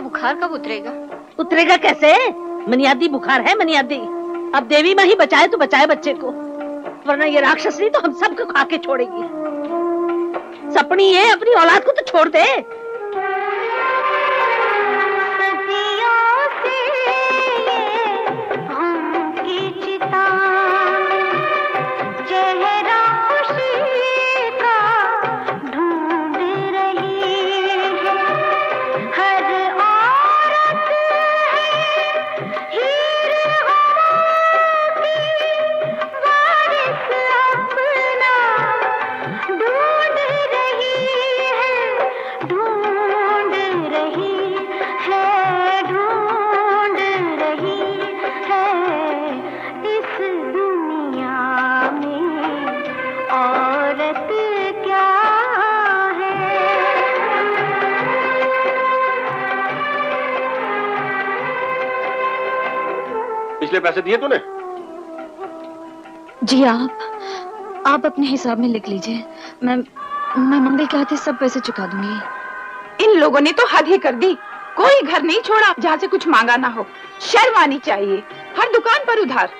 बुखार कब उतरेगा? उतरेगा कैसे? मनियादी बुखार है मनियादी। अब देवी माँ ही बचाए तो बचाए बच्चे को। वरना ये राक्षसनी तो हम सबको खा के छोड़ेगी। सपनी है अपनी औलाद को तो छोड़ दे। पिछले पैसे दिए तूने? जी आप आप अपने हिसाब में लिख लीजिए। मैं मैं मम्मी के हाथे सब पैसे चुका दूँगी। इन लोगों ने तो हद ही कर दी। कोई घर नहीं छोड़ा जहाँ से कुछ मांगा ना हो। शर्म आनी चाहिए हर दुकान पर उधार।